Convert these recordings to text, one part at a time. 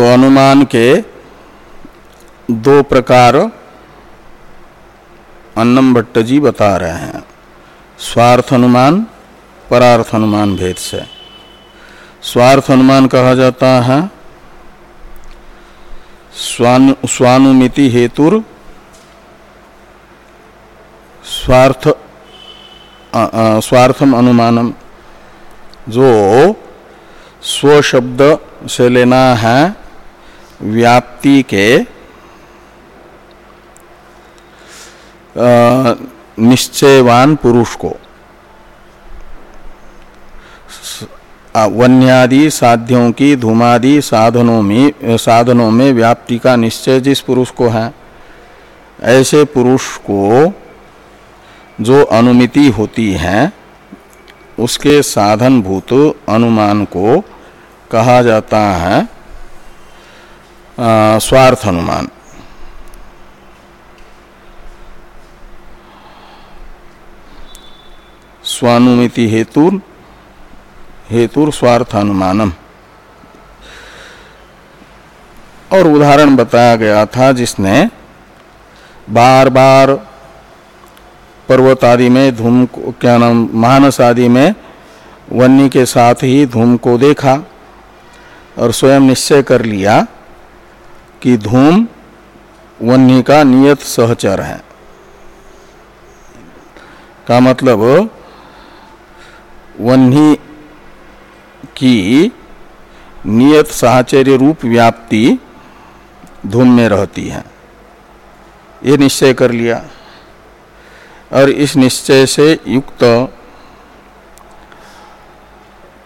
तो अनुमान के दो प्रकार अन्नम भट्ट जी बता रहे हैं। स्वार्थ अनुमान, परार्थ अनुमान भेद से। स्वार्थ अनुमान कहा जाता है, स्वानु, स्वानुमिति हेतुर स्वार्थ स्वार्थम अनुमानम। जो स्व शब्द से लेना है व्याप्ति के निश्चयवान पुरुष को। वन्यादि साध्यों की, धूमादि साधनों में साधनों में व्याप्ति का निश्चय जिस पुरुष को है, ऐसे पुरुष को जो अनुमिति होती है, उसके साधनभूत अनुमान को कहा जाता है स्वार्थ अनुमान स्वानुमिति हेतु हेतु स्वार्थ अनुमानम और उदाहरण बताया गया था जिसने बार बार पर्वत आदि में धूम क्या नाम मानस आदि में वन्य के साथ ही धूम को देखा और स्वयं निश्चय कर लिया कि धूम वन्य का नियत सहचर है। का मतलब वन्य की नियत साहचर्य रूप व्याप्ति धूम में रहती है। ये निश्चय कर लिया। और इस निश्चय से युक्त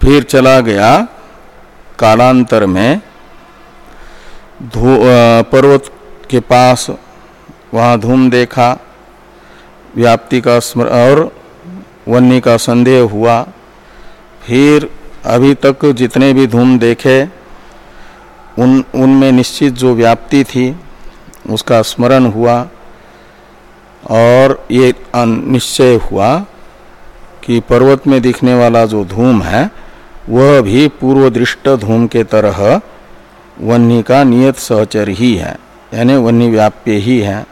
फिर चला गया कालांतर में पर्वत के पास वहाँ धूम देखा, व्याप्ति का स्मर, और वन्य का संदेह हुआ। फिर अभी तक जितने भी धूम देखे, उन, उनमें निश्चित जो व्याप्ति थी, उसका स्मरण हुआ। और ये निश्चय हुआ कि पर्वत में दिखने वाला जो धूम है, वह भी पूर्व दृष्ट धूम के तरह वन्य का नियत सहचर ही है, यानी वन्य व्याप्य ही है।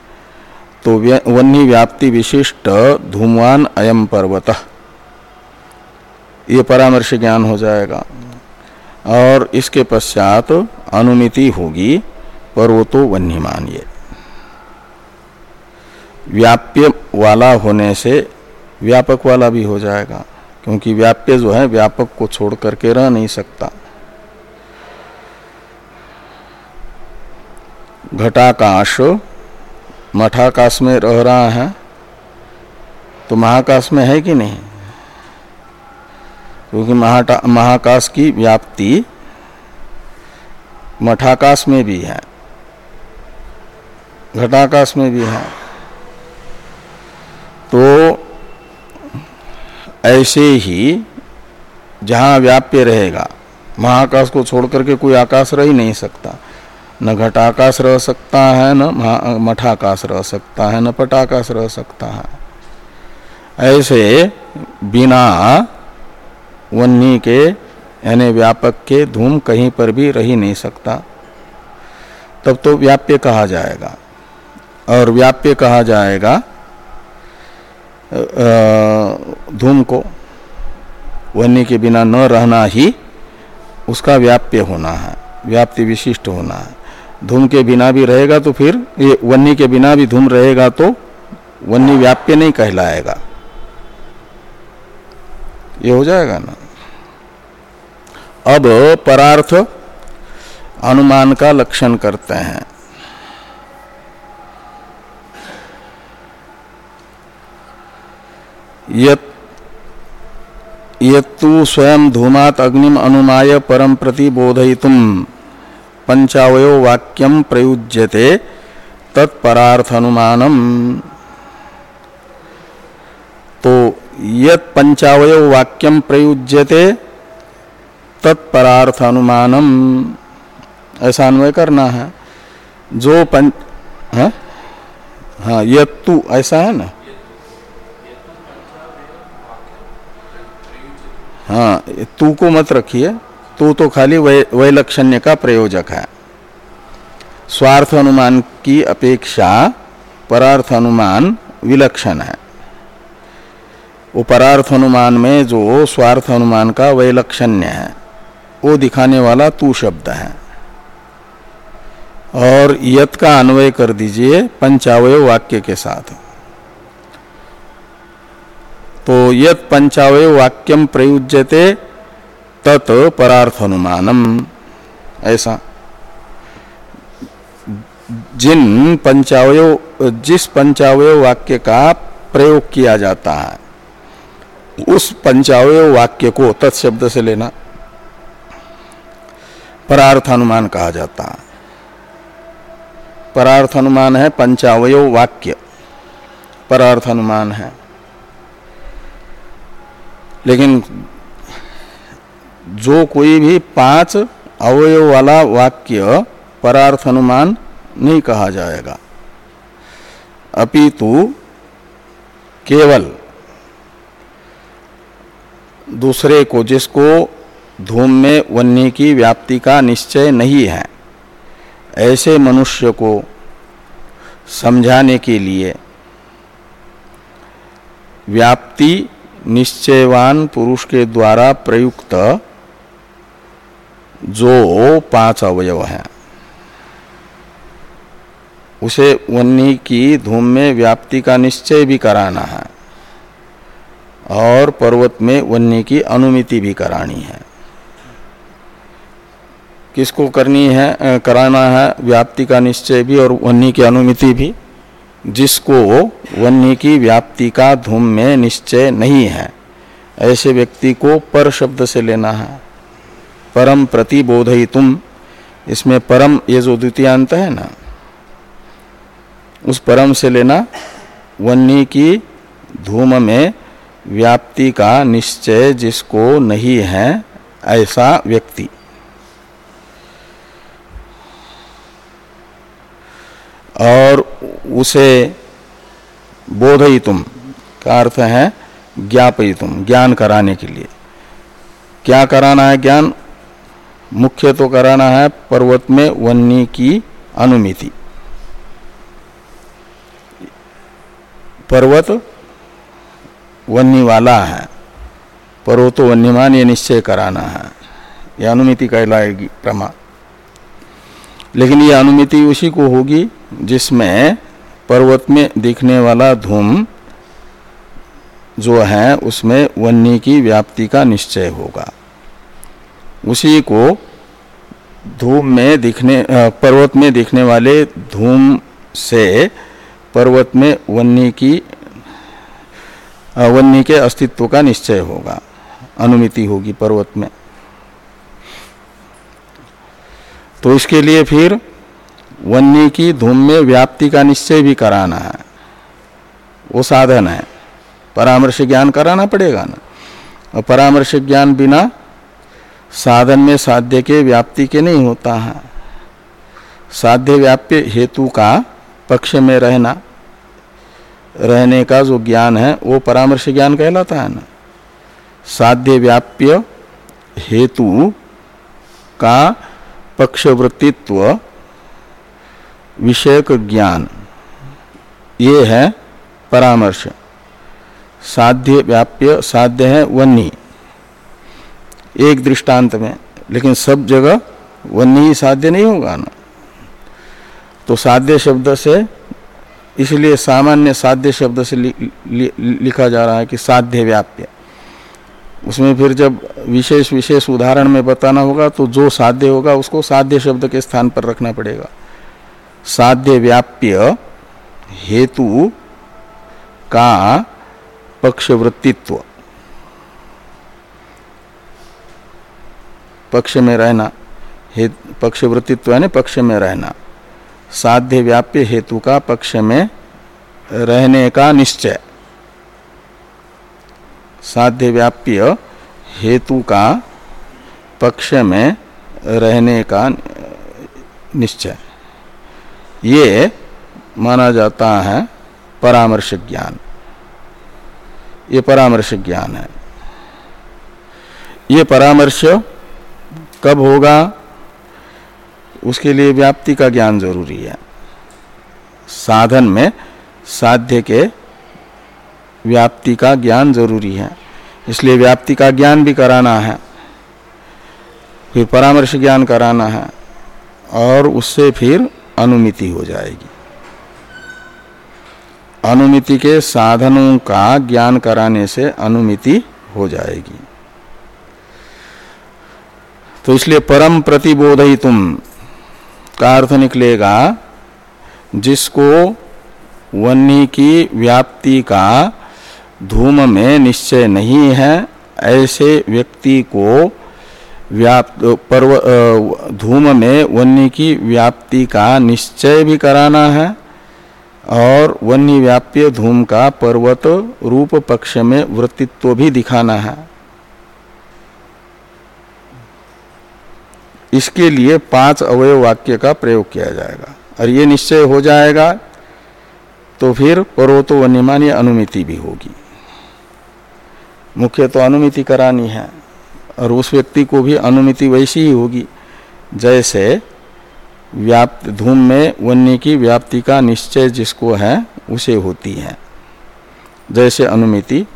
तो वन्य व्याप्ति विशिष्ट धूमवान अयम पर्वत। ये परामर्श ज्ञान हो जाएगा। और इसके पश्चात अनुमिति होगी पर्वतो वन्यमान ये। व्याप्य वाला होने से व्यापक वाला भी हो जाएगा, क्योंकि व्याप्य जो है, व्यापक को छोड़ करके रह नहीं सकता। घटाकाश, मठाकाश में रह रहा है तो महाकाश में है कि नहीं? क्योंकि महाकाश की व्याप्ति मठाकाश में भी है, घटाकाश में भी है। तो ऐसे ही जहाँ व्याप्य रहेगा, महाकाश को छोड़ करके कोई आकाश रह ही नहीं सकता। न घटाकाश रह सकता है, न मठाकाश रह सकता है, न पटाकाश रह सकता है। ऐसे बिना वन्नी के, यानी व्यापक के धूम कहीं पर भी रह नहीं सकता। तब तो व्याप्य कहा जाएगा। और व्याप्य कहा जाएगा धूम को। वन्य के बिना न रहना ही उसका व्याप्य होना है, व्याप्ति विशिष्ट होना है। धूम के बिना भी रहेगा तो फिर ये वन्य के बिना भी धूम रहेगा तो वन्य व्याप्य नहीं कहलाएगा। ये हो जाएगा ना? अब परार्थ अनुमान का लक्षण करते हैं। यत्तु स्वयं धूमात अग्निम अनुमाय परम प्रति बोधयितुम। पंचावयो वाक्यम प्रयुज्यते तत्परार्थ अनुमानम तो यत पंचावय वाक्यम प्रयुज्यते तत्परार्थानुमानम। ऐसा अन्वय करना है। जो पंच हाँ, हाँ यत्तु ऐसा है ना? हाँ तू को मत रखिए। तू तो खाली वैलक्षण्य का प्रयोजक है। स्वार्थ अनुमान की अपेक्षा परार्थ अनुमान विलक्षण है। वो परार्थ अनुमान में जो स्वार्थ अनुमान का वैलक्षण्य है, वो दिखाने वाला तू शब्द है। और यत का अन्वय कर दीजिए पंचावय वाक्य के साथ। तो यत पंचावय वाक्यम प्रयुज्यते तत् परार्थ अनुमानम ऐसा। जिन पंचावय, जिस पंचावय वाक्य का प्रयोग किया जाता है, उस पंचावय वाक्य को तत्शब्द से लेना परार्थ अनुमान कहा जाता है। परार्थ अनुमान है पंचावय वाक्य। परार्थ अनुमान है। लेकिन जो कोई भी पाँच अवयव वाला वाक्य परार्थ अनुमान नहीं कहा जाएगा। अपितु केवल दूसरे को जिसको धूम में वन्य की व्याप्ति का निश्चय नहीं है, ऐसे मनुष्य को समझाने के लिए व्याप्ति निश्चयवान पुरुष के द्वारा प्रयुक्त जो पाँच अवयव है। उसे वन्नी की धूम में व्याप्ति का निश्चय भी कराना है और पर्वत में वन्य की अनुमिति भी करानी है। किसको करनी है कराना है व्याप्ति का निश्चय भी और वन्य की अनुमिति भी? जिसको वन्य की व्याप्ति का धूम में निश्चय नहीं है, ऐसे व्यक्ति को पर शब्द से लेना है। परम प्रतिबोधई तुम इसमें परम ये जो द्वितीयांत है ना, उस परम से लेना वन्य की धूम में व्याप्ति का निश्चय जिसको नहीं है ऐसा व्यक्ति। और उसे बोधई तुम का अर्थ है ज्ञापई तुम ज्ञान कराने के लिए। क्या कराना है ज्ञान? मुख्य तो कराना है पर्वत में वन्नी की अनुमिति। पर्वत वन्य वाला है। पर्वतो वन्यमान ये निश्चय कराना है। यह अनुमिति कहलाएगी प्रमा। लेकिन ये अनुमिति उसी को होगी जिसमें पर्वत में दिखने वाला धूम जो है, उसमें वन्य की व्याप्ति का निश्चय होगा। उसी को धूम में दिखने पर्वत में दिखने वाले धूम से पर्वत में वन्य की वन्य के अस्तित्व का निश्चय होगा, अनुमिति होगी पर्वत में। तो इसके लिए फिर वन्य की धूम में व्याप्ति का निश्चय भी कराना है। वो साधन है। परामर्श ज्ञान कराना पड़ेगा ना। और परामर्श ज्ञान बिना साधन में साध्य के व्याप्ति के नहीं होता है। साध्य व्याप्य हेतु का पक्ष में रहना, रहने का जो ज्ञान है, वो परामर्श ज्ञान कहलाता है ना। साध्य व्याप्य हेतु का पक्षवृत्तित्व, विषयक ज्ञान, ये है परामर्श। साध्य व्याप्य साध्य है वन्नी एक दृष्टांत में लेकिन सब जगह वन्य ही साध्य नहीं होगा ना। तो साध्य शब्द से इसलिए सामान्य साध्य शब्द से लि, लि, लिखा जा रहा है कि साध्य व्याप्य। उसमें फिर जब विशेष विशेष उदाहरण में बताना होगा तो जो साध्य होगा उसको साध्य शब्द के स्थान पर रखना पड़ेगा। साध्य व्याप्य हेतु का पक्षवृत्तित्व। पक्ष में रहना पक्षवृत्तित्व यानी पक्ष में रहना। साध्य व्याप्य हेतु का पक्ष में रहने का निश्चय। साध्य व्याप्य हेतु का पक्ष में रहने का निश्चय। ये माना जाता है परामर्श ज्ञान। ये परामर्श ज्ञान है। ये परामर्श कब होगा, उसके लिए व्याप्ति का ज्ञान ज़रूरी है। साधन में साध्य के व्याप्ति का ज्ञान ज़रूरी है, इसलिए व्याप्ति का ज्ञान भी कराना है, फिर परामर्श ज्ञान कराना है, और उससे फिर अनुमिति हो जाएगी। अनुमिति के साधनों का ज्ञान कराने से अनुमिति हो जाएगी। तो इसलिए परम प्रतिबोधई तुम का अर्थ निकलेगा, जिसको वन्नी की व्याप्ति का धूम में निश्चय नहीं है, ऐसे व्यक्ति को व्याप्त, पर्व धूम में वन्य की व्याप्ति का निश्चय भी कराना है, और वन्य व्याप्य धूम का पर्वत रूप पक्ष में वृत्तित्व भी दिखाना है। इसके लिए पाँच अवयव वाक्य का प्रयोग किया जाएगा। और ये निश्चय हो जाएगा तो फिर पर्वतो वन्यमानी अनुमिति भी होगी। मुख्य तो अनुमिति करानी है, और उस व्यक्ति को भी अनुमिति वैसी ही होगी, जैसे व्याप्त धूम में वन्य की व्याप्ति का निश्चय जिसको है, उसे होती है। जैसे अनुमिति,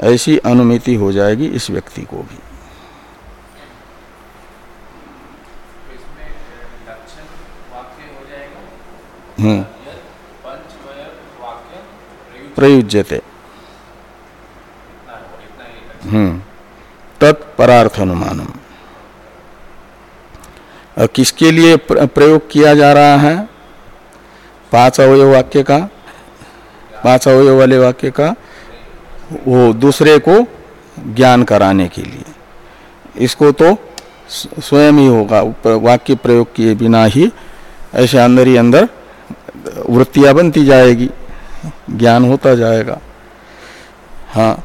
ऐसी अनुमिति हो जाएगी इस व्यक्ति को भी। प्रयुज्यते। हम्म तत्परार्थ अनुमानम किसके लिए प्रयोग किया जा रहा है? पाँच अवयव वाक्य का। पाँच अवयव वाले वाक्य का। वो दूसरे को ज्ञान कराने के लिए। इसको तो स्वयं ही होगा। वाक्य प्रयोग किए बिना ही ऐसे अंदर ही अंदर वृत्तियाँ बनती जाएगी, ज्ञान होता जाएगा। हाँ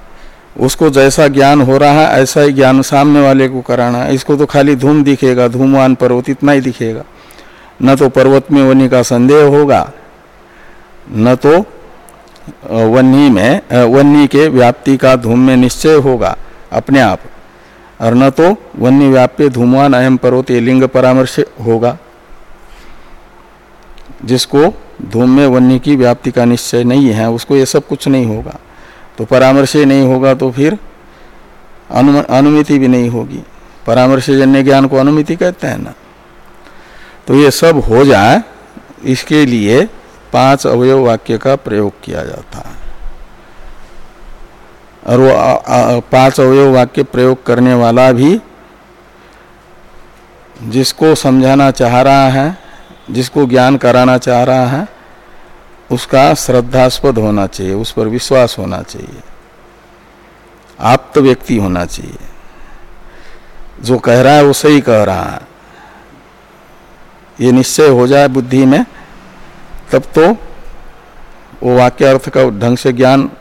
उसको जैसा ज्ञान हो रहा है, ऐसा ही ज्ञान सामने वाले को कराना है। इसको तो खाली धूम दिखेगा, धूमवान पर्वत इतना ही दिखेगा। न तो पर्वत में वन्य का संदेह होगा, न तो वन्नी में वन्नी के व्याप्ति का धूम में निश्चय होगा अपने आप। और न तो वन्य व्याप्य धूमवान अहम पर्वत ये लिंग परामर्श होगा, जिसको धूम में वन्य की व्याप्ति का निश्चय नहीं है उसको ये सब कुछ नहीं होगा। तो परामर्श नहीं होगा तो फिर अनु, अनुमिति भी नहीं होगी। परामर्श जन्य ज्ञान को अनुमिति कहते हैं ना। तो ये सब हो जाए इसके लिए पाँच अवयव वाक्य का प्रयोग किया जाता है। और वो पाँच अवयव वाक्य प्रयोग करने वाला भी जिसको समझाना चाह रहा है जिसको ज्ञान कराना चाह रहा है, उसका श्रद्धास्पद होना चाहिए, उस पर विश्वास होना चाहिए। आप तो व्यक्ति होना चाहिए। जो कह रहा है, वो सही कह रहा है। ये निश्चय हो जाए बुद्धि में, तब तो वो वाक्य अर्थ का ढंग से ज्ञान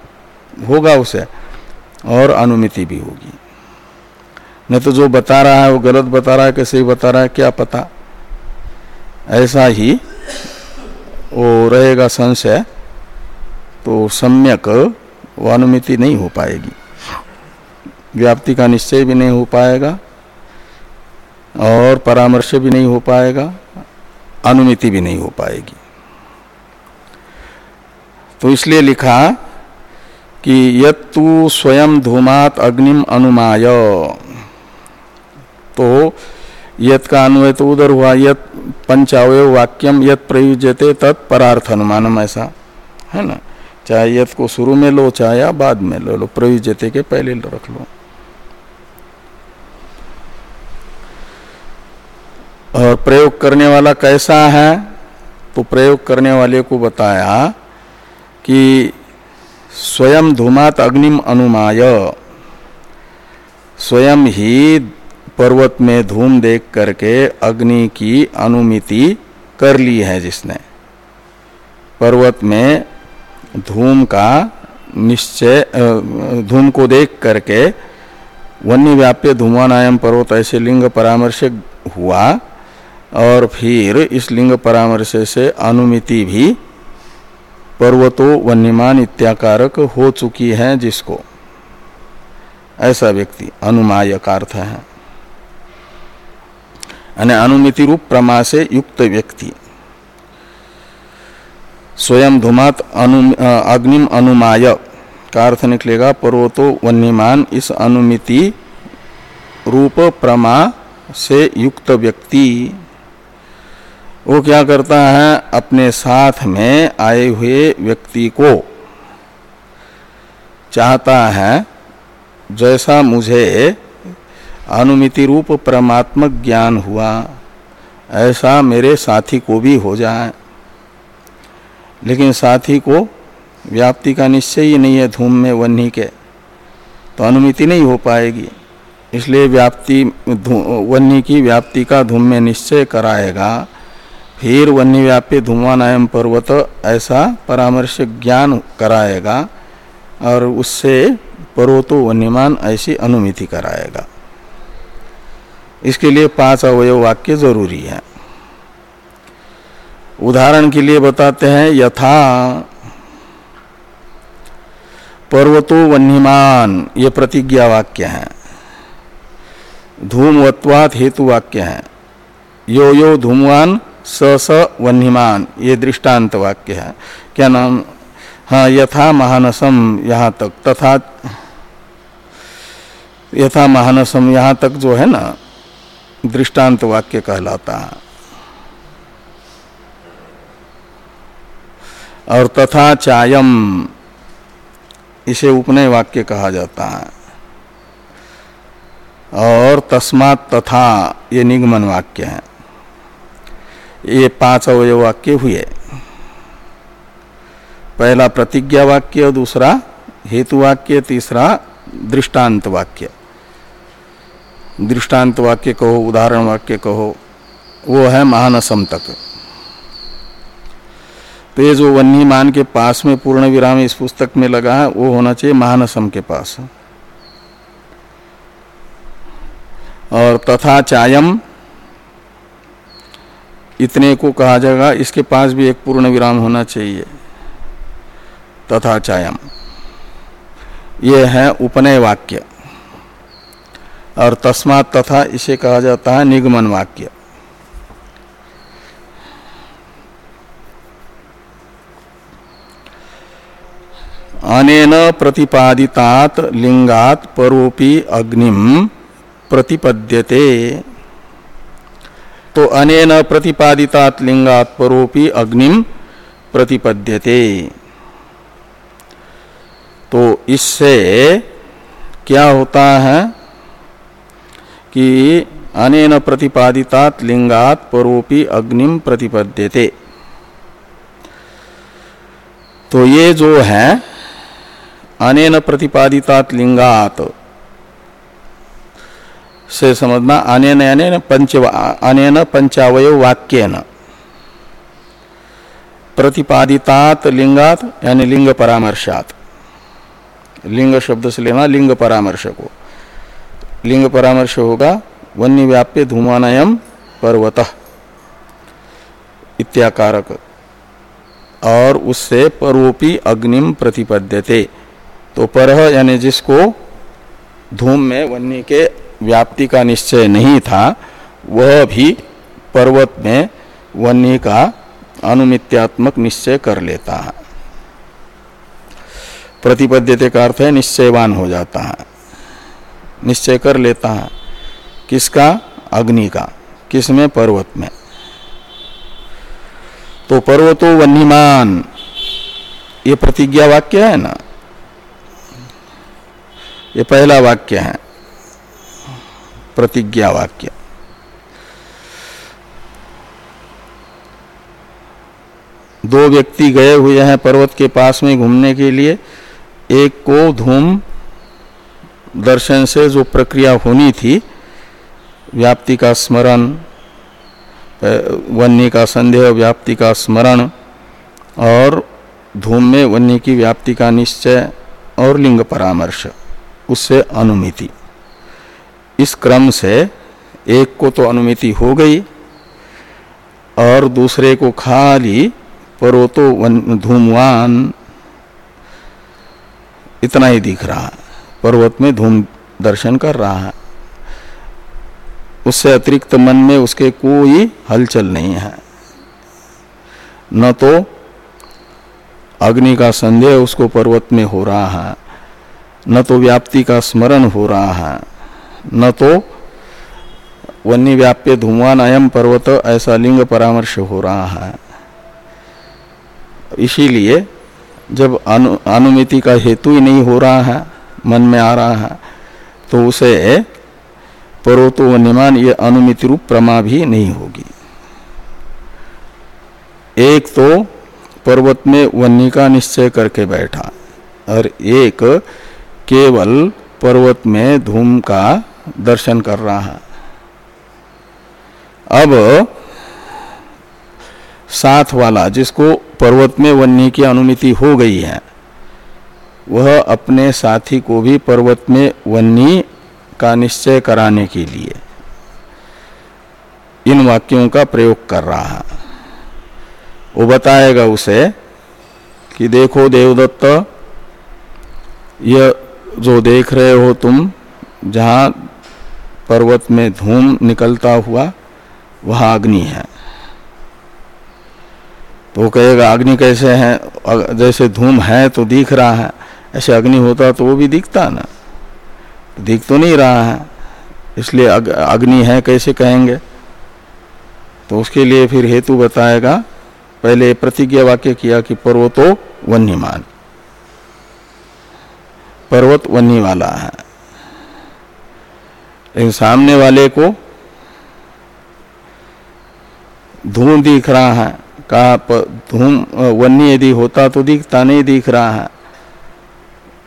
होगा उसे, और अनुमिति भी होगी। नहीं तो जो बता रहा है, वो गलत बता रहा है कैसे ही बता रहा है, क्या पता। ऐसा ही वो रहेगा संशय तो सम्यक वो अनुमिति नहीं हो पाएगी। व्याप्ति का निश्चय भी नहीं हो पाएगा और परामर्श भी नहीं हो पाएगा, अनुमिति भी नहीं हो पाएगी। तो इसलिए लिखा कि यत्तु स्वयं धूमात अग्निम अनुमाय। तो यत का अन्वय तो उधर हुआ, यत पंचावय वाक्यम यत प्रयुजते तत्परार्थ अनुमानम ऐसा। है ना? चाहे यत को शुरू में लो, चाहे या बाद में लो लो प्रयुजते के पहले रख लो। और प्रयोग करने वाला कैसा है? तो प्रयोग करने वाले को बताया कि स्वयं धूमात अग्निम अनुमाय। स्वयं ही पर्वत में धूम देख करके अग्नि की अनुमिति कर ली है जिसने। पर्वत में धूम का निश्चय धूम को देख करके वन्य व्याप्य धूमानायम पर्वत ऐसे लिंग परामर्श हुआ और फिर इस लिंग परामर्श से अनुमिति भी पर्वतो वन्यमान इत्याकारक हो चुकी है जिसको। ऐसा व्यक्ति अनुमाय का अर्थ है। यानी अनुमिति रूप प्रमा से युक्त व्यक्ति स्वयं धूमात अनु अग्निम अनुमाय का अर्थ निकलेगा पर्वतो वन्यमान इस अनुमिति रूप प्रमा से युक्त व्यक्ति वो क्या करता है अपने साथ में आए हुए व्यक्ति को चाहता है जैसा मुझे अनुमिति रूप परमात्मक ज्ञान हुआ। ऐसा मेरे साथी को भी हो जाए। लेकिन साथी को व्याप्ति का निश्चय ही नहीं है धूम में वन्नी के। तो अनुमिति नहीं हो पाएगी। इसलिए व्याप्ति वन्नी की व्याप्ति का धूम में निश्चय कराएगा। फिर वन्य व्याप्य धूमानायम पर्वत ऐसा परामर्श ज्ञान कराएगा और उससे पर्वतो वन्यमान ऐसी अनुमिति कराएगा। इसके लिए पाँच अवयव वाक्य ज़रूरी है। उदाहरण के लिए बताते हैं, यथा पर्वतो वन्यमान ये प्रतिज्ञा वाक्य है। धूमवत्वात हेतु वाक्य है। यो यो धूमवान, स स वन्यमान ये दृष्टांत वाक्य है। क्या नाम? हाँ यथा महानसम यहाँ तक, तथा यथा महानसम यहाँ तक जो है ना दृष्टांत वाक्य कहलाता है। और तथा चायम, इसे उपनय वाक्य कहा जाता है। और तस्मात तथा, ये निगमन वाक्य है। ये पाँच अवय वाक्य हुए। पहला प्रतिज्ञा वाक्य, दूसरा हेतु वाक्य, तीसरा दृष्टांत वाक्य। दृष्टांत वाक्य कहो, उदाहरण वाक्य कहो, वो है महानसम तक। तो ये जो वन्नी मान के पास में पूर्ण विराम इस पुस्तक में लगा है, वो होना चाहिए महानसम के पास। और तथा चायम, इतने को कहा जाएगा, इसके पास भी एक पूर्ण विराम होना चाहिए। तथा चायम, ये है उपनय वाक्य। और तस्मात तथा इसे कहा जाता है निगमन वाक्य। अनेन प्रतिपादितात लिंगात परोपी अग्निम प्रतिपद्यते। तो अनेन प्रतिपादितात लिंगात परोपी अग्निम प्रतिपद्यते। तो इससे क्या होता है? कि अनेन प्रतिपादितात लिंगात परोपी अग्निम प्रतिपद्यते। तो ये जो है, अनेन प्रतिपादितात लिंगात, से समझना, अनेन अनेन पंच अनेन पंचावय वाक्यन। प्रतिपादितात लिंगात, यानी लिंग परामर्शात। लिंग शब्द से लेना लिंग परामर्श को लिंग परामर्श होगा, वन्य व्याप्य धूमानयम पर्वत इत्याकारक। और उससे परोपी अग्निम प्रतिपद्यते। तो पर यानी जिसको धूम में वन्य के व्याप्ति का निश्चय नहीं था, वह भी पर्वत में वन्य का अनुमित्यात्मक निश्चय कर लेता है। प्रतिपद्यते का अर्थ है निश्चयवान हो जाता है। निश्चय कर लेता है। किसका? अग्नि का। किसमें पर्वत में। तो पर्वतो वन्यमान ये प्रतिज्ञा वाक्य है ना? ये पहला वाक्य है। प्रतिज्ञा वाक्य। दो व्यक्ति गए हुए हैं पर्वत के पास में घूमने के लिए। एक को धूम दर्शन से जो प्रक्रिया होनी थी, व्याप्ति का स्मरण वन्य का संदेह, व्याप्ति का स्मरण, और धूम में वन्य की व्याप्ति का निश्चय और लिंग परामर्श, उससे अनुमिति। इस क्रम से एक को तो अनुमिति हो गई, और दूसरे को खाली पर्वतो धूमवान, इतना ही दिख रहा। है पर्वत में धूम दर्शन कर रहा है। उससे अतिरिक्त मन में उसके कोई हलचल नहीं है। न तो अग्नि का संदेह उसको पर्वत में हो रहा है न तो व्याप्ति का स्मरण हो रहा है न तो वन्य व्याप्य धूमान अयम पर्वत ऐसा लिंग परामर्श हो रहा है। इसीलिए जब अनु, अनुमिति का हेतु ही नहीं हो रहा है मन में आ रहा है तो उसे पर्वतो वन्यमान ये अनुमिति रूप प्रमा भी नहीं होगी। एक तो पर्वत में वन्य का निश्चय करके बैठा, और एक केवल पर्वत में धूम का दर्शन कर रहा है। अब साथ वाला, जिसको पर्वत में वन्य की अनुमति हो गई है वह अपने साथी को भी पर्वत में वन्य का निश्चय कराने के लिए इन वाक्यों का प्रयोग कर रहा है। वो बताएगा उसे कि देखो देवदत्त, यह जो देख रहे हो तुम, जहाँ पर्वत में धूम निकलता हुआ वह अग्नि है। तो कहेगा, अग्नि कैसे है? जैसे धूम है तो दिख रहा है। ऐसे अग्नि होता तो वो भी दिखता ना। दिख तो नहीं रहा है। इसलिए अग, अग्नि है कैसे कहेंगे? तो उसके लिए फिर हेतु बताएगा पहले प्रतिज्ञा वाक्य किया कि पर्वतो वन्यमान। पर्वत वन्य वाला है। लेकिन सामने वाले को धूम दिख रहा है। कहा धूम वन्य यदि होता तो दिखता नहीं दिख रहा है।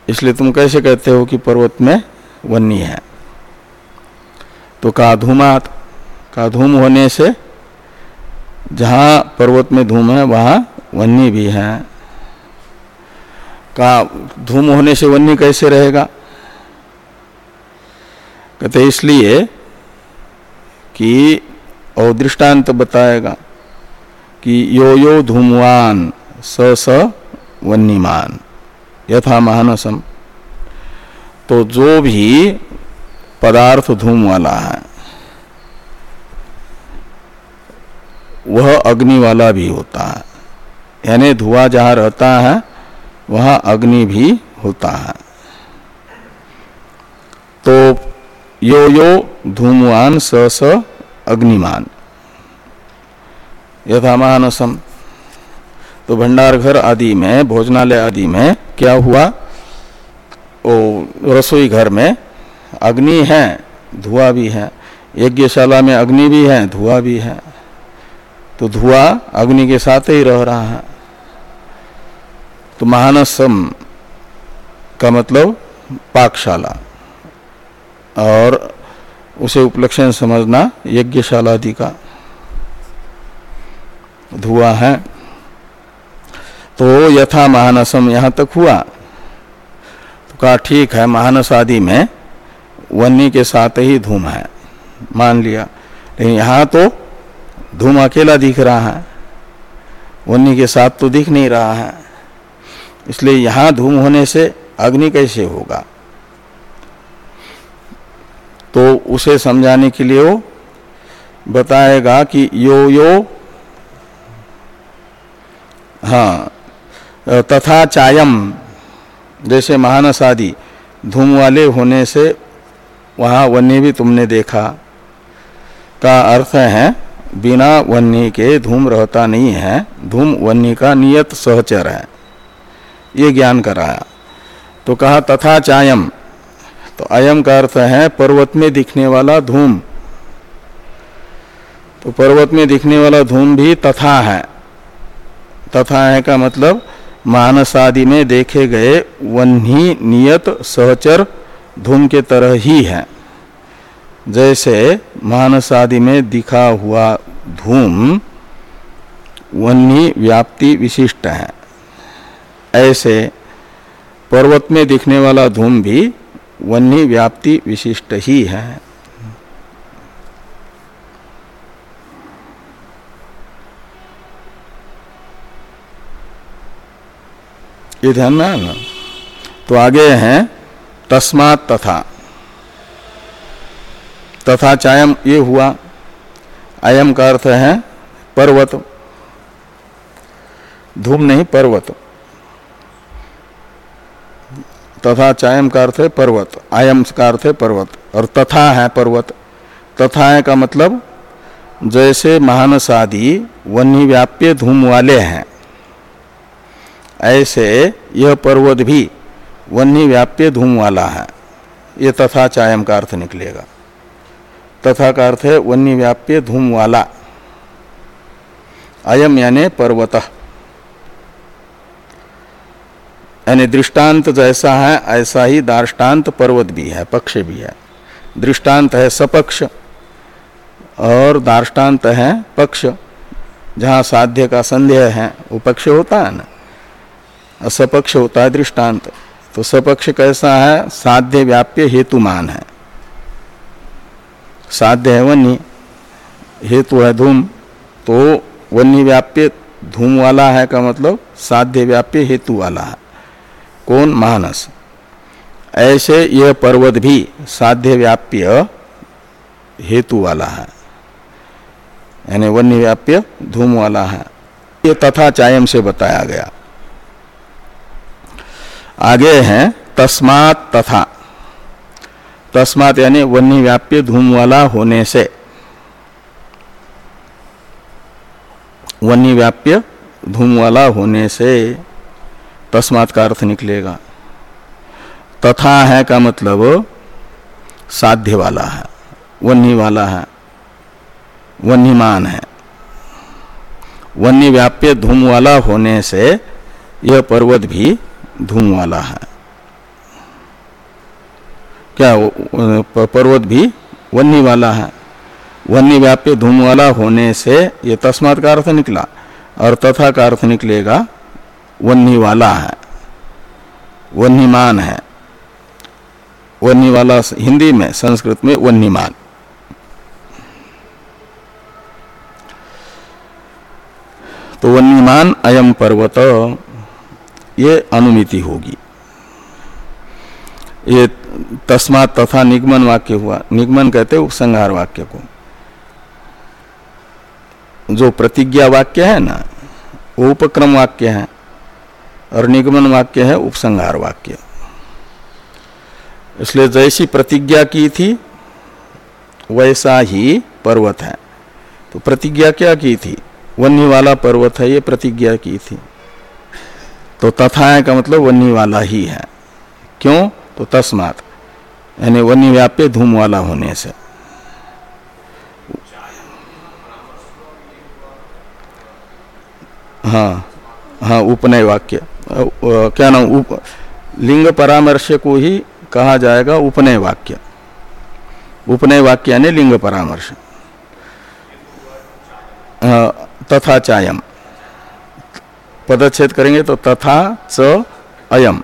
इसलिए तुम कैसे कहते हो कि पर्वत में वन्नी है? तो कहा धूमात का धूम होने से जहाँ पर्वत में धूम है, वहाँ वन्नी भी है। का, धूम होने से वन्नी कैसे रहेगा? कहते इसलिए कि और दृष्टांत बताएगा कि यो यो धूमवान स स वन्यमान। यथा महानसम तो जो भी पदार्थ धूम वाला है, वह अग्नि वाला भी होता है। यानी धुआँ जहाँ रहता है, वहाँ अग्नि भी होता है। तो यो यो धूमवान स स अग्निमान। यथा मानसम। तो भंडार घर आदि में, भोजनालय आदि में क्या हुआ? ओ, रसोई घर में अग्नि है, धुआँ भी है। यज्ञशाला में अग्नि भी है, धुआँ भी है। तो धुआँ अग्नि के साथ ही रह रहा है। तो महानसम का मतलब पाकशाला। और उसे उपलक्षण समझना यज्ञशाला आदि का। धुआँ है। तो यथा महानसम यहाँ तक हुआ। तो कहा, ठीक है महानस आदि में वन्नी के साथ ही धूम है। मान लिया। लेकिन यहाँ तो धूम अकेला दिख रहा है। वन्नी के साथ तो दिख नहीं रहा है। इसलिए यहाँ धूम होने से अग्नि कैसे होगा? तो उसे समझाने के लिए वो बताएगा कि यो यो हाँ तथा चायम, जैसे महानस आदि धूम वाले होने से वहाँ वन्य भी तुमने देखा। का अर्थ है, बिना वन्य के धूम रहता नहीं है, धूम वन्य का नियत सहचर है। ये ज्ञान कराया। तो कहा, तथा चायम तो अयम का अर्थ है, पर्वत में दिखने वाला धूम। तो पर्वत में दिखने वाला धूम भी तथा है। तथा है का मतलब मानस आदि में देखे गए वन्ही नियत सहचर धूम के तरह ही है। जैसे मानस आदि में दिखा हुआ धूम, वन्ही व्याप्ति विशिष्ट है। ऐसे पर्वत में दिखने वाला धूम भी वन्ही व्याप्ति विशिष्ट ही है। ये ध्यान में ना। तो आगे हैं, तस्मात तथा। तथा चायम ये हुआ। अयम का अर्थ है, पर्वत। धूम नहीं, पर्वत। तथा चायम का अर्थ है, पर्वत। आयम का अर्थ है, पर्वत। और तथा है, पर्वत। तथा है का मतलब जैसे महानस आदि वन्य व्याप्य धूम वाले हैं। ऐसे यह पर्वत भी वन्य व्याप्य धूम वाला है। ये तथा चायम का अर्थ निकलेगा। तथा का अर्थ है वन्य व्याप्य धूम वाला। अयम यानि पर्वत। यानी दृष्टांत जैसा है, ऐसा ही दार्टान्त पर्वत भी है, पक्ष भी है। दृष्टांत है सपक्ष और दार्टान्त है पक्ष। जहाँ साध्य का संदेह है, वो पक्ष होता है ना। असपक्ष होता है दृष्टांत। तो सपक्ष कैसा है? साध्य व्याप्य हेतुमान है। साध्य है वन्य। हेतु है धूम। तो वन्य व्याप्य धूम वाला है का मतलब साध्य व्याप्य हेतु वाला है। कौन? मानस। ऐसे यह पर्वत भी साध्य व्याप्य हेतु वाला है। यानी वन्य व्याप्य धूम वाला है। ये तथा चायम से बताया गया। आगे हैं, तस्मात तथा। तस्मात यानी वन्य व्याप्य धूम वाला होने से। वन्य व्याप्य धूम वाला होने से तस्मात का अर्थ निकलेगा। तथा है का मतलब? साध्य वाला है वन्य वाला है, वन्यमान है। वन्य व्याप्य धूम वाला होने से यह पर्वत भी धूम वाला है। क्या पर्वत भी वन्य वाला है? वन्य व्याप्य धूम वाला होने से ये तस्मात का अर्थ निकला और तथा का अर्थ निकलेगा वन्य वाला है। वन्यमान है। वन्य वाला हिंदी में, संस्कृत में वन्यमान तो वन्यमान अयम पर्वत ये अनुमिति होगी। ये तस्मात तथा निगमन वाक्य हुआ। निगमन कहते उपसंहार वाक्य को। जो प्रतिज्ञा वाक्य है ना, वो उपक्रम वाक्य है और निगमन वाक्य है उपसंहार वाक्य। इसलिए जैसी प्रतिज्ञा की थी, वैसा ही पर्वत है। तो प्रतिज्ञा क्या की थी? वन्य वाला पर्वत है, ये प्रतिज्ञा की थी। तो तथा का मतलब वन्य वाला ही है। क्यों? तो तस्मात, यानी वन्य व्याप्य धूम वाला होने से। हाँ हाँ उपनय वाक्य। क्या नाम? उप, लिंग परामर्श को ही कहा जाएगा उपनय वाक्य। उपनय वाक्य यानी लिंग परामर्श। तथा चायम। पदच्छेद करेंगे तो तथा च अयम।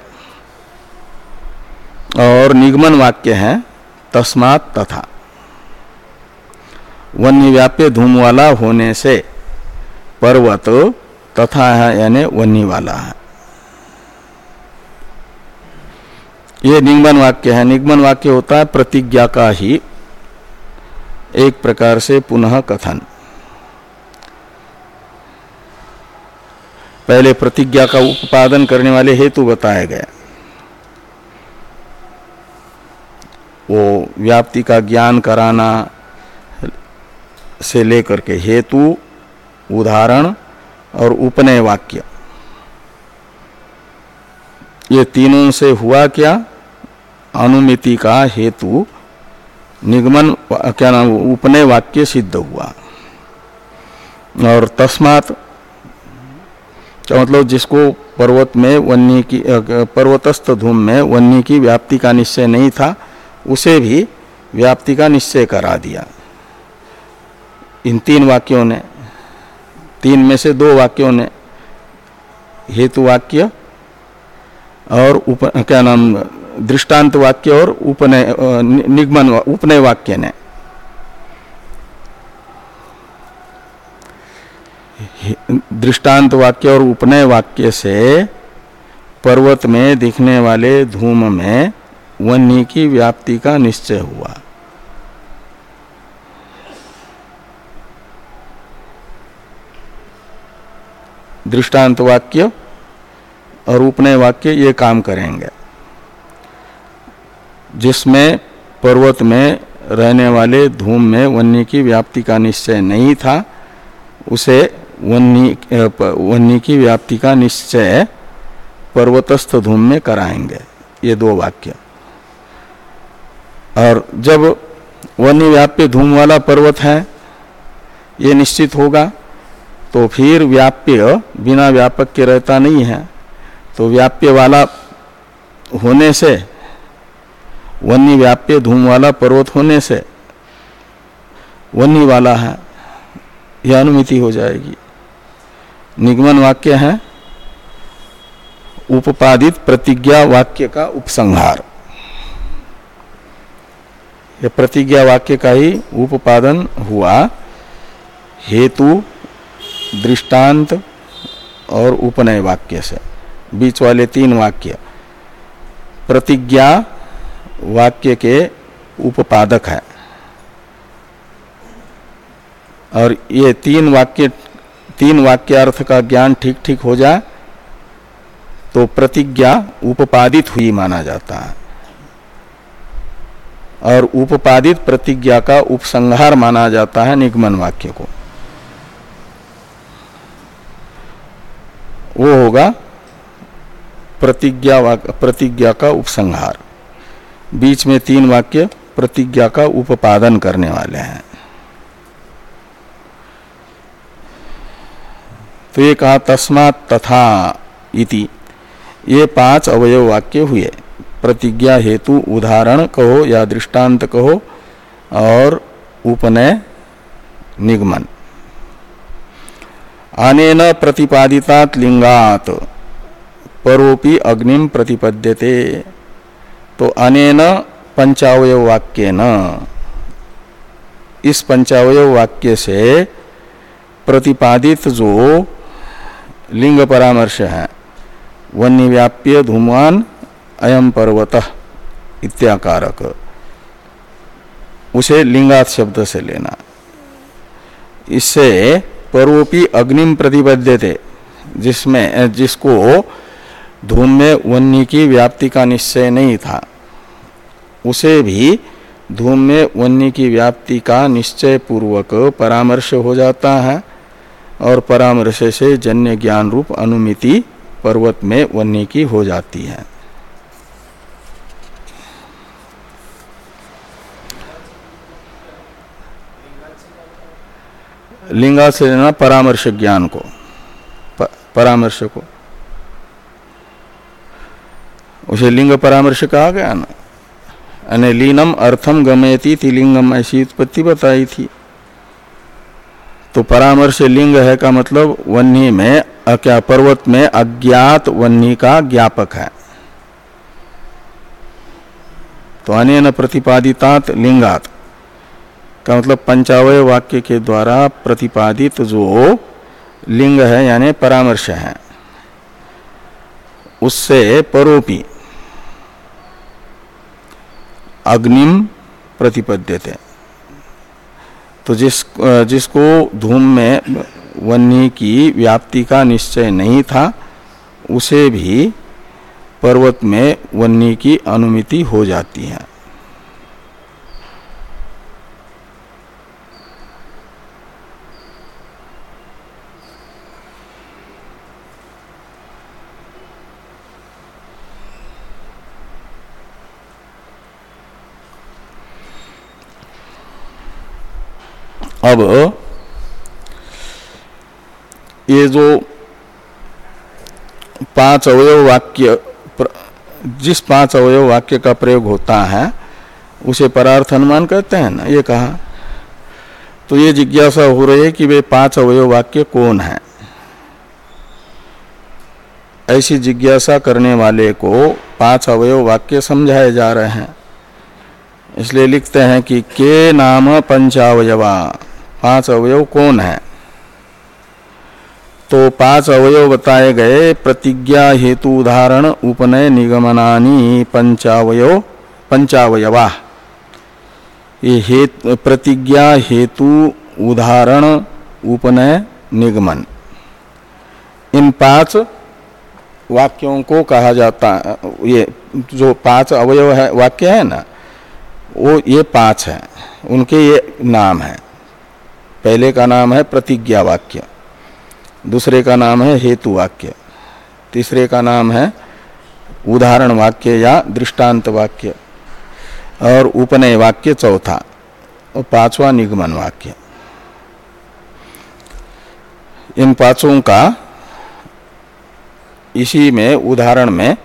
और निगमन वाक्य है, तस्मात तथा। वन्य व्याप्य धूम वाला होने से पर्वत तथा है, यानी वन्य वाला है। ये निगमन वाक्य है। निगमन वाक्य होता है प्रतिज्ञा का ही एक प्रकार से पुनः कथन। पहले प्रतिज्ञा का उत्पादन करने वाले हेतु बताया गया। वो व्याप्ति का ज्ञान कराना से लेकर के हेतु, उदाहरण और उपनय वाक्य। ये तीनों से हुआ क्या? अनुमिति का हेतु निगमन, क्या नाम, उपनय वाक्य सिद्ध हुआ। और तस्मात मतलब जिसको पर्वत में वन्य की पर्वतस्थ धूम में वन्य की व्याप्ति का निश्चय नहीं था, उसे भी व्याप्ति का निश्चय करा दिया। इन तीन वाक्यों ने, तीन में से दो वाक्यों ने हेतु वाक्य और उप, क्या नाम, दृष्टांत वाक्य और उपनय निगमन उपनय वाक्य ने। दृष्टांत वाक्य और उपनय वाक्य से पर्वत में दिखने वाले धूम में वन्य की व्याप्ति का निश्चय हुआ। दृष्टांत वाक्य और उपनय वाक्य ये काम करेंगे। जिसमें पर्वत में रहने वाले धूम में वन्य की व्याप्ति का निश्चय नहीं था, उसे वन्नी की व्याप्ति का निश्चय पर्वतस्थ धूम में कराएँगे। ये दो वाक्य। और जब वन्य व्याप्य धूम वाला पर्वत है, ये निश्चित होगा तो फिर व्याप्य बिना व्यापक के रहता नहीं है। तो व्याप्य वाला होने से, वन्य व्याप्य धूम वाला पर्वत होने से, वन्य वाला है, यह अनुमिति हो जाएगी। निगमन वाक्य है। उपपादित प्रतिज्ञा वाक्य का उपसंहार। यह प्रतिज्ञा वाक्य का ही उपादन हुआ। हेतु, दृष्टांत और उपनय वाक्य से। बीच वाले तीन वाक्य। प्रतिज्ञा वाक्य के उपपादक है। और ये तीन वाक्य तीन वाक्यार्थ का ज्ञान ठीक ठीक हो जाए तो प्रतिज्ञा उपपादित हुई माना जाता है। और उपपादित प्रतिज्ञा का उपसंहार माना जाता है निगमन वाक्य को। वो होगा प्रतिज्ञा प्रतिज्ञा का उपसंहार। बीच में तीन वाक्य प्रतिज्ञा का उपादन करने वाले हैं। तो ये कहा, तस्मात तथा इति। ये पाँच अवयव वाक्य हुए। प्रतिज्ञा हेतु उदाहरण कहो या दृष्टांत कहो और उपनय निगमन। अनेन प्रतिपादितात लिंगात, परोपि अग्निम प्रतिपद्यते। तो अनेन पंचावय वाक्य न इस पंचावय वाक्य से प्रतिपादित जो लिंग परामर्श है। वन्य व्याप्य धूमान अयम पर्वत इत्याकारक। उसे लिंगात शब्द से लेना। इससे परोपी अग्निम प्रतिबद्ध थे जिसमें, जिसको धूम में वन्य की व्याप्ति का निश्चय नहीं था। उसे भी धूम में वन्य की व्याप्ति का निश्चय पूर्वक परामर्श हो जाता है। और परामर्श से जन्य ज्ञान रूप अनुमिति पर्वत में वन्य की हो जाती है। लिंगा से लेना परामर्श ज्ञान को परामर्श को। उसे लिंग परामर्श कहा गया ना? अने लीनम अर्थम गमेती थी, लिंगम ऐसी उत्पत्ति बताई थी। तो परामर्श लिंग है का मतलब वन्नी में, क्या पर्वत में अज्ञात वन्नी का ज्ञापक है। तो अनेन प्रतिपादितात लिंगात, का मतलब पंचावय वाक्य के द्वारा प्रतिपादित जो लिंग है, यानी परामर्श है, उससे परोपी अग्निम प्रतिपद्यते। तो जिस जिसको धूम में वन्य की व्याप्ति का निश्चय नहीं था, उसे भी पर्वत में वन्य की अनुमिति हो जाती है। अब ये जो पाँच अवयव वाक्य जिस पाँच अवयव वाक्य का प्रयोग होता है, उसे परार्थ अनुमान कहते हैं ना, ये कहा। तो ये जिज्ञासा हो रही है कि वे पाँच अवयव वाक्य कौन है? ऐसी जिज्ञासा करने वाले को पाँच अवयव वाक्य समझाए जा रहे हैं। इसलिए लिखते हैं कि के नाम पंचावयवा। पाँच अवयव कौन है? तो पाँच अवयव बताए गए, प्रतिज्ञा हेतु उदाहरण, उपनय निगमनानी पंचावय पंचावयवा। ये हेत, प्रतिज्ञा हेतु उदाहरण, उपनय निगमन। इन पाँच वाक्यों को कहा जाता, ये जो पाँच अवयव है, वाक्य है ना, वो ये पाँच हैं, उनके ये नाम है। पहले का नाम है प्रतिज्ञा वाक्य, दूसरे का नाम है हेतु वाक्य, तीसरे का नाम है उदाहरण वाक्य या दृष्टांत वाक्य, और उपनय वाक्य चौथा और पांचवा निगमन वाक्य। इन पाँचों का इसी में, उदाहरण में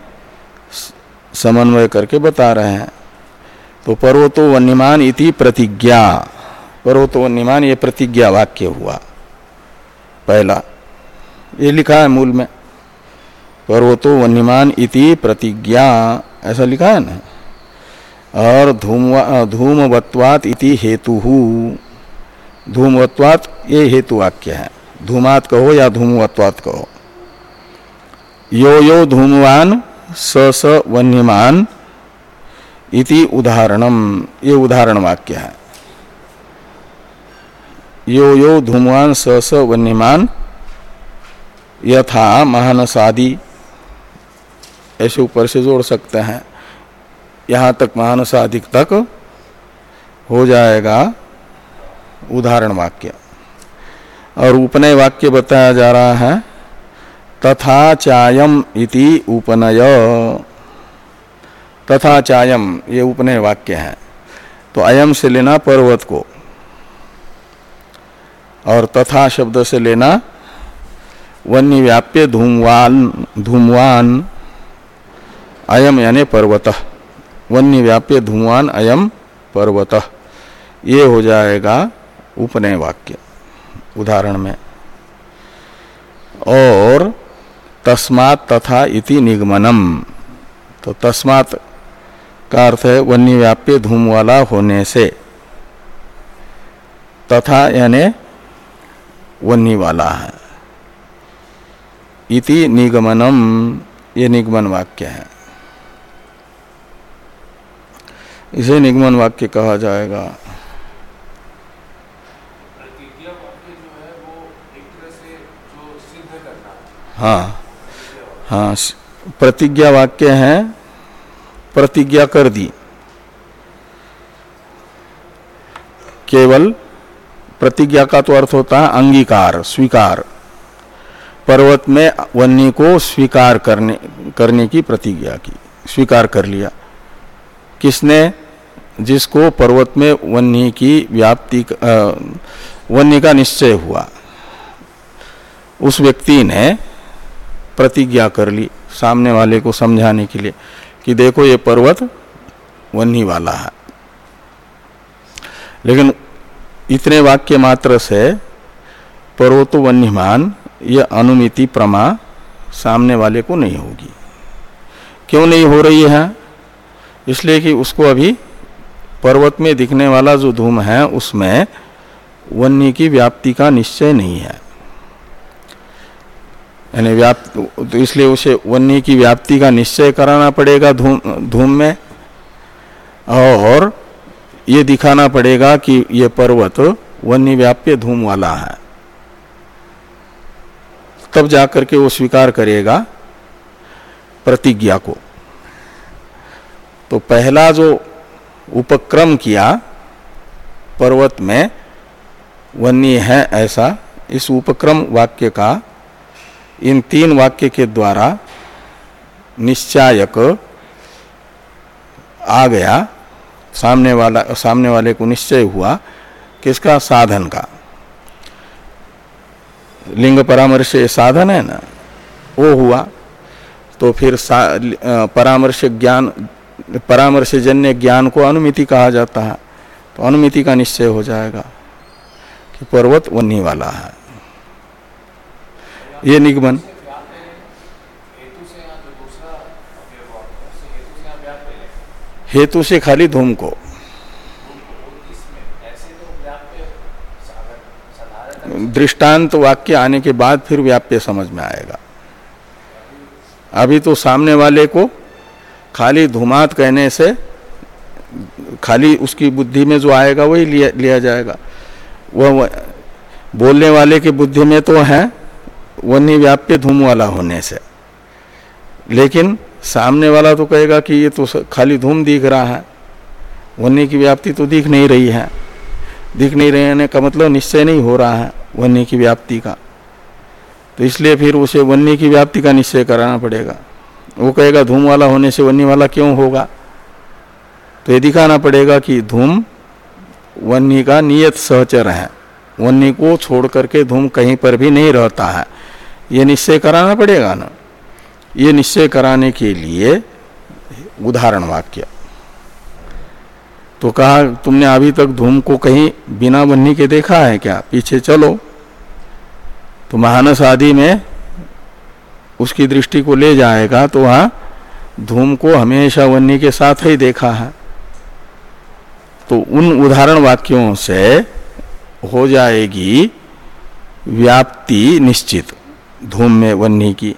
समन्वय करके बता रहे हैं। तो पर्वतो वन्यमान इति प्रतिज्ञा। पर्वतो वन्यमान ये प्रतिज्ञा वाक्य हुआ। पहला, ये लिखा है मूल में पर्वतो वन्यमान इति प्रतिज्ञा, ऐसा लिखा है ना? और धूम धूमवत्वात इति हेतु, धूमवत्वात ये हेतु वाक्य है। धूमात कहो या धूमवत्वात कहो? यो यो धूमवान, स स वन्यमान इति उदाहरणम, ये उदाहरण वाक्य है। यो यो धूमवान स स वन्यमान यथा महानसादि। ऐसे ऊपर से जोड़ सकते हैं। यहाँ तक महानसाधिक तक हो जाएगा उदाहरण वाक्य। और उपनय वाक्य बताया जा रहा है, तथा चायम इति उपनय। तथा चायम, ये उपनय वाक्य है। तो अयम से लेना पर्वत को। और तथा शब्द से लेना वन्य व्याप्य धूमवान धूमवान अयम यानी पर्वत। वन्य व्याप्य धूमवान अयम पर्वत। ये हो जाएगा उपनय वाक्य, उदाहरण में। और तस्मात तथा इति निगमनम। तो तस्मात का अर्थ है वन्य व्याप्य धूम वाला होने से। तथा यानी वन्य वाला है। इति निगमनम ये निगमन वाक्य है। इसे निगमन वाक्य कहा जाएगा। हाँ हाँ। प्रतिज्ञा वाक्य है प्रतिज्ञा कर दी। केवल प्रतिज्ञा का तो अर्थ होता है अंगीकार, स्वीकार। पर्वत में वन्य को स्वीकार करने करने की प्रतिज्ञा की, स्वीकार कर लिया। किसने? जिसको पर्वत में वन्य की व्याप्ति वन्य का निश्चय हुआ। उस व्यक्ति ने प्रतिज्ञा कर ली सामने वाले को समझाने के लिए कि देखो ये पर्वत वन्नी वाला है। लेकिन इतने वाक्य मात्र से पर्वतो वन्यमान यह अनुमिति प्रमा सामने वाले को नहीं होगी। क्यों नहीं हो रही है? इसलिए कि उसको अभी पर्वत में दिखने वाला जो धूम है, उसमें वन्य की व्याप्ति का निश्चय नहीं है। यानी व्याप्त तो इसलिए उसे वन्य की व्याप्ति का निश्चय कराना पड़ेगा धूम धूम में। और ये दिखाना पड़ेगा कि ये पर्वत वन्य व्याप्य धूम वाला है। तब जाकर के वो स्वीकार करेगा प्रतिज्ञा को। तो पहला जो उपक्रम किया पर्वत में, वन्य है ऐसा, इस उपक्रम वाक्य का, इन तीन वाक्य के द्वारा निश्चायक आ गया। सामने वाला, सामने वाले को निश्चय हुआ किसका? साधन का। लिंग परामर्श साधन है ना? वो हुआ। तो फिर परामर्श ज्ञान, परामर्श जन्य ज्ञान को अनुमिति कहा जाता है। तो अनुमिति का निश्चय हो जाएगा कि पर्वत वन्नी वाला है। ये निगमन। हेतु से खाली धूम को। दृष्टांत वाक्य आने के बाद फिर व्याप्य समझ में आएगा। अभी तो सामने वाले को खाली धूमात कहने से खाली उसकी बुद्धि में जो आएगा वही लिया, लिया जाएगा। वह बोलने वाले की बुद्धि में तो है वन्य व्याप्य धूम वाला होने से। लेकिन सामने वाला तो कहेगा कि ये तो खाली धूम दिख रहा है। वन्य की व्याप्ति तो दिख नहीं रही है। दिख नहीं रहने का मतलब निश्चय नहीं हो रहा है वन्य की व्याप्ति का। तो इसलिए फिर उसे वन्य की व्याप्ति का निश्चय कराना पड़ेगा। वो कहेगा, धूम वाला होने से वन्य वाला क्यों होगा? तो ये दिखाना पड़ेगा कि धूम वन्य का नियत सहचर है। वन्य को छोड़ करके धूम कहीं पर भी नहीं रहता है। ये निश्चय कराना पड़ेगा ना? ये निश्चय कराने के लिए उदाहरण वाक्य। तो कहा, तुमने अभी तक धूम को कहीं बिना बन्नी के देखा है क्या? पीछे चलो। तो महानस आदि में उसकी दृष्टि को ले जाएगा तो वहाँ धूम को हमेशा वन्नी के साथ ही देखा है। तो उन उदाहरण वाक्यों से हो जाएगी व्याप्ति निश्चित, धूम में वन्नी की।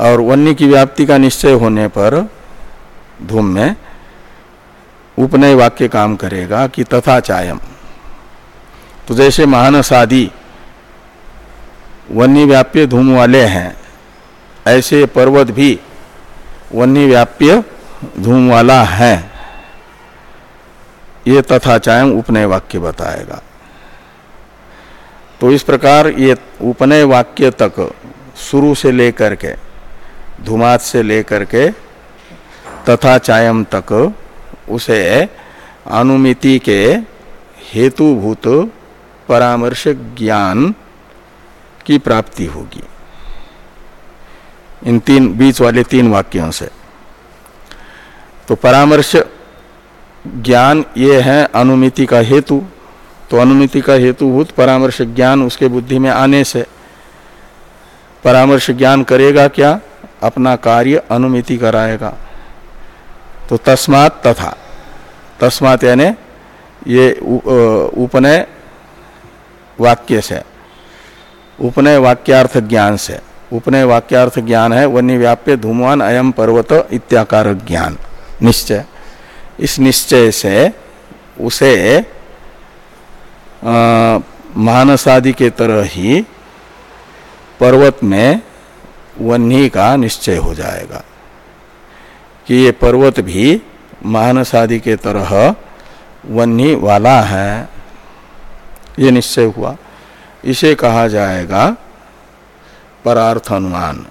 और वन्य की व्याप्ति का निश्चय होने पर धूम में उपनय वाक्य काम करेगा कि तथा चायम। तो जैसे महानस आदि वन्य व्याप्य धूम वाले हैं, ऐसे पर्वत भी वन्य व्याप्य धूम वाला है। ये तथा चायम उपनय वाक्य बताएगा। तो इस प्रकार ये उपनय वाक्य तक शुरू से लेकर के धुमात से लेकर के तथा चायम तक उसे अनुमिति के हेतुभूत परामर्श ज्ञान की प्राप्ति होगी। इन तीन, बीच वाले तीन वाक्यों से। तो परामर्श ज्ञान ये है अनुमिति का हेतु। तो अनुमिति का हेतुभूत परामर्श ज्ञान उसके बुद्धि में आने से परामर्श ज्ञान करेगा क्या? अपना कार्य अनुमिति कराएगा। तो तस्मात तथा। तस्मात यानी ये उपनय वाक्य से उपनय वाक्यार्थ ज्ञान से उपनय वाक्यार्थ ज्ञान है वन्य व्याप्य धूमवान अयम पर्वत इत्याकार ज्ञान। निश्चय। इस निश्चय से, उसे महानसादि के तरह ही पर्वत में वन्य का निश्चय हो जाएगा। कि ये पर्वत भी मानस आदि के तरह वन्नी वाला है। ये निश्चय हुआ। इसे कहा जाएगा परार्थ अनुमान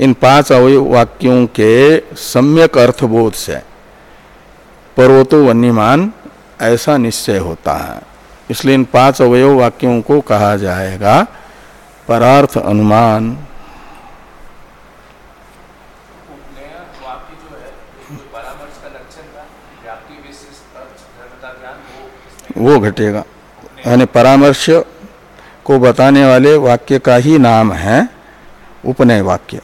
इन पाँच अवय वाक्यों के सम्यक अर्थबोध से पर्वतो वन्यमान ऐसा निश्चय होता है। इसलिए इन पाँच अवयव वाक्यों को कहा जाएगा परार्थ अनुमान वो घटेगा। यानी परामर्श को बताने वाले वाक्य का ही नाम है उपनय वाक्य।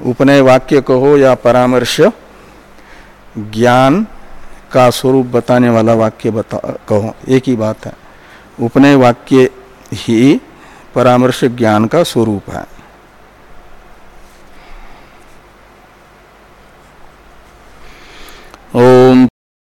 उपनय वाक्य कहो या परामर्श, ज्ञान का स्वरूप बताने वाला वाक्य बता, कहो, एक ही बात है। उपनय वाक्य ही परामर्श ज्ञान का स्वरूप है। ओम